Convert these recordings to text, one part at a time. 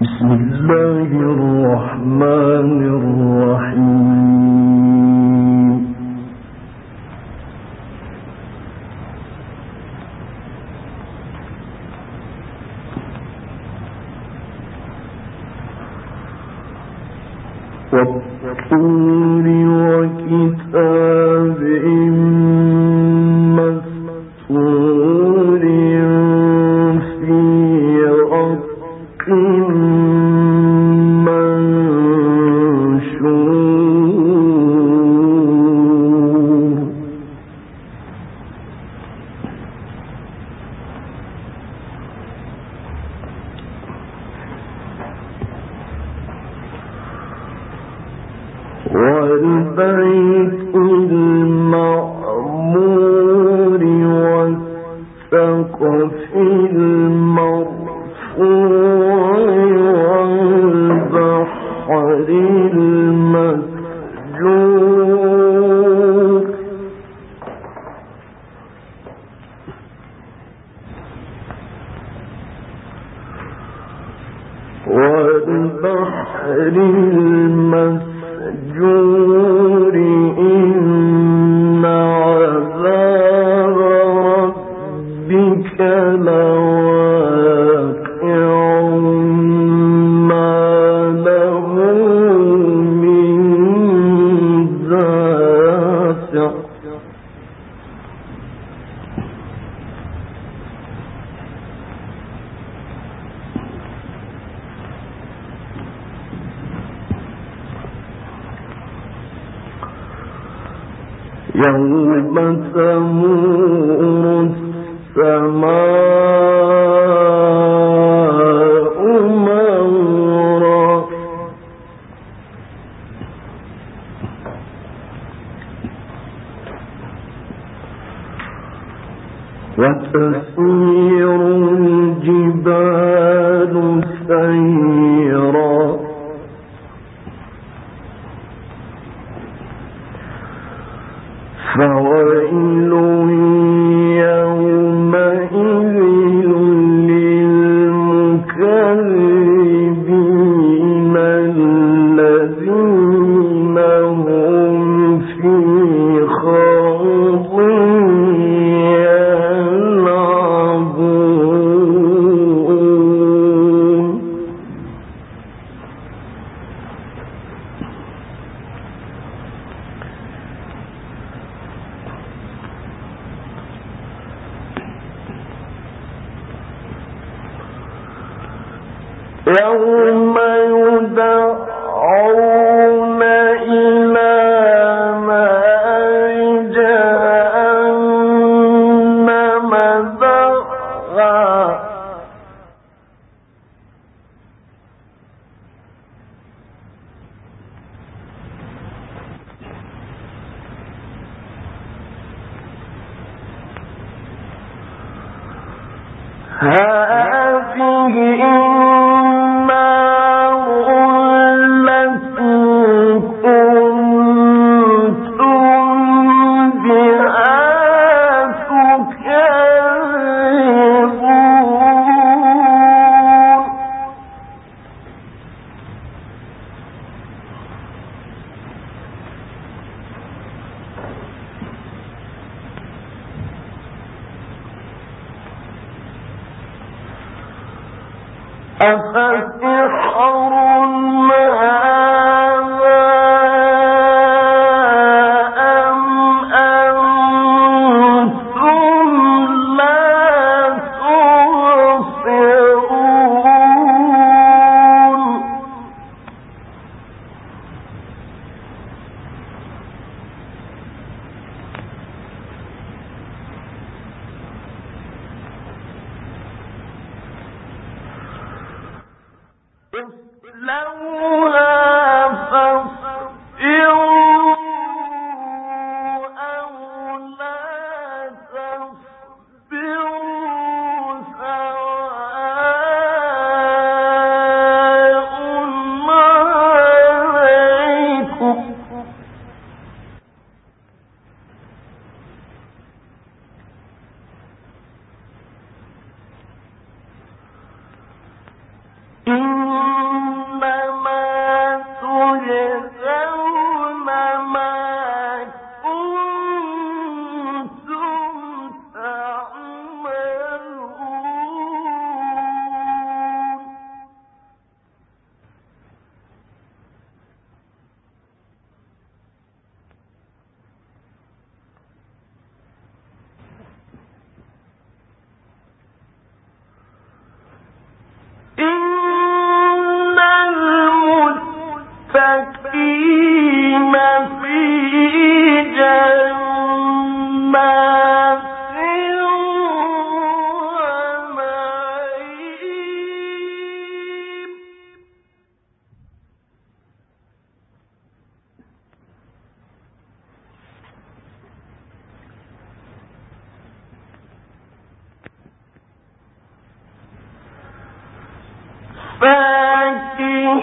بسم الله الرحمن الرحيم. والطور وكتاب يوم تمور السماء. هذه فاكهين.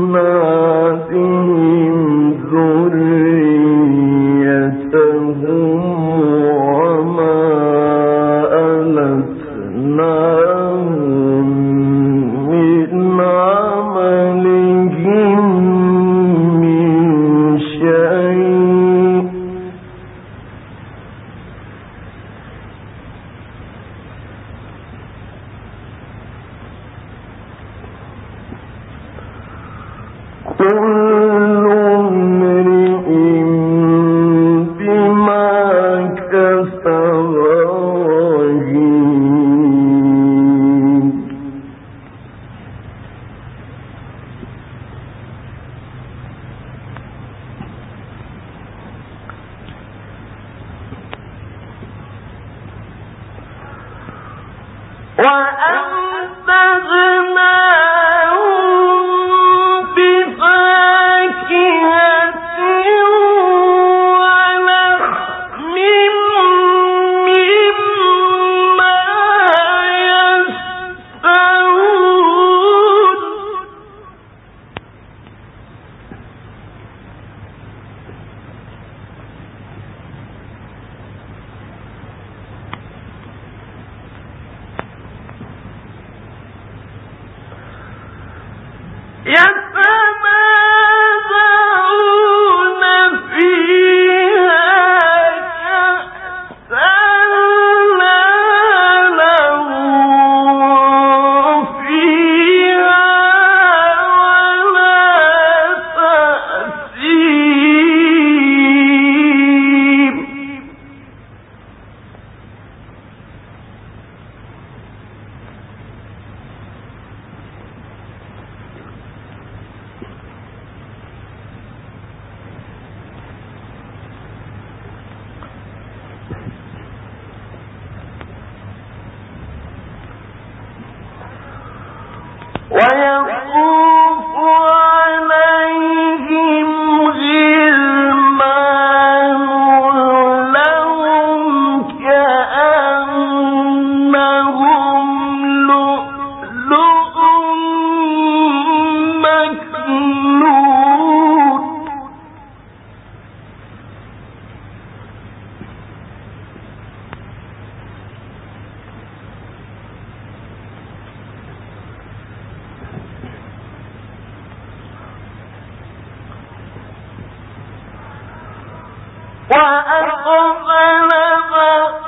ألحقنا بهم وأمددناهم وأقبل بقى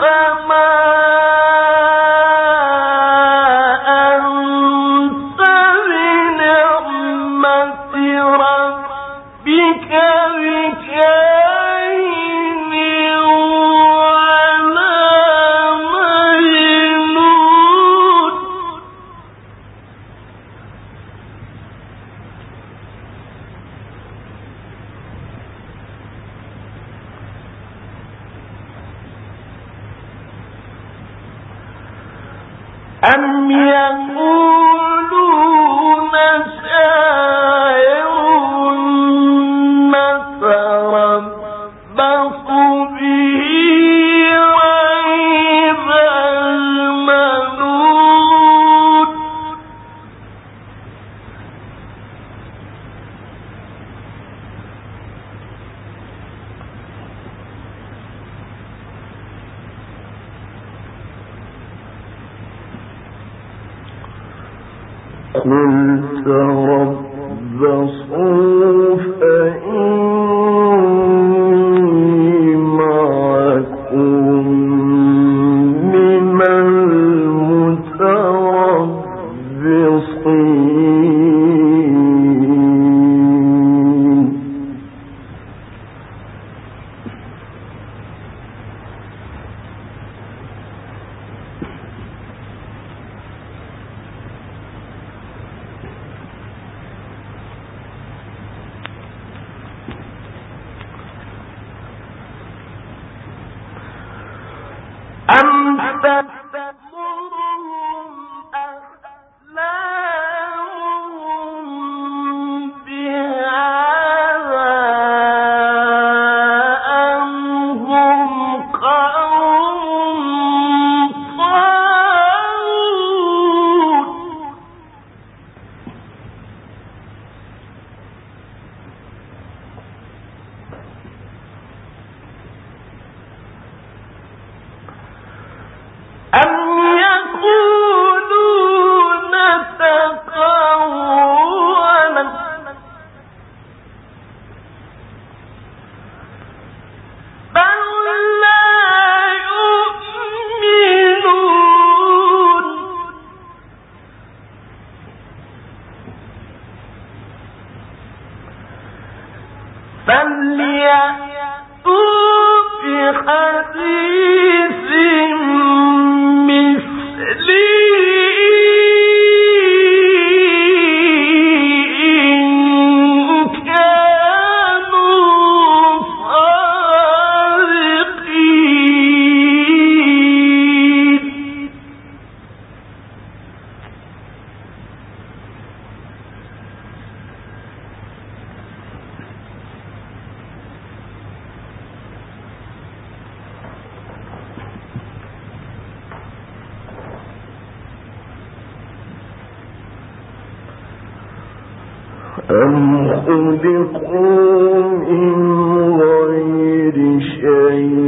فما أم يقولون go. أم خلقوا من غير شيء؟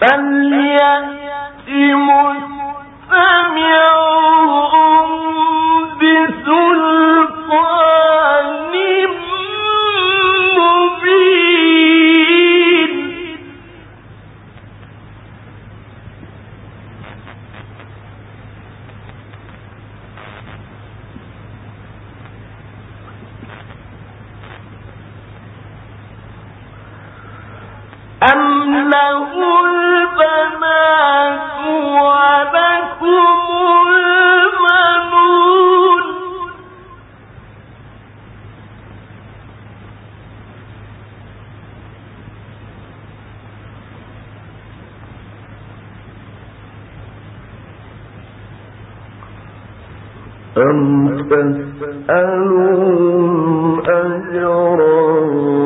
بل فليأت مستمعا أم تسألهم أجرا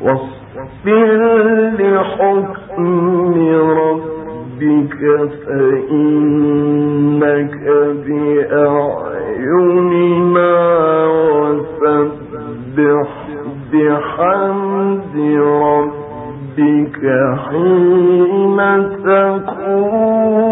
واصبر لحكم ربك فإنك بأعيننا وسبح بحمد ربك حين تقول